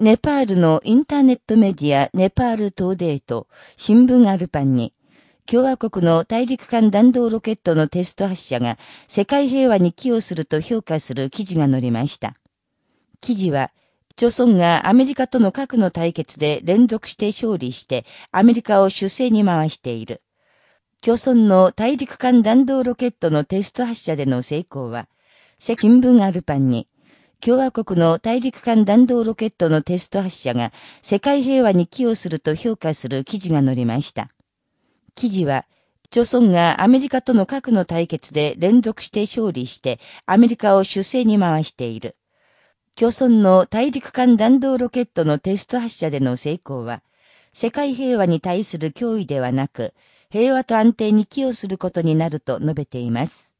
ネパールのインターネットメディアネパールトーデイと新聞アルパンに、共和国の大陸間弾道ロケットのテスト発射が世界平和に寄与すると評価する記事が載りました。記事は、朝鮮がアメリカとの核の対決で連続して勝利してアメリカを守勢に回している。朝鮮の大陸間弾道ロケットのテスト発射での成功は、新聞アルパンに、共和国の大陸間弾道ロケットのテスト発射が世界平和に寄与すると評価する記事が載りました。記事は、朝鮮がアメリカとの核の対決で連続して勝利してアメリカを主勢に回している。朝鮮の大陸間弾道ロケットのテスト発射での成功は、世界平和に対する脅威ではなく、平和と安定に寄与することになると述べています。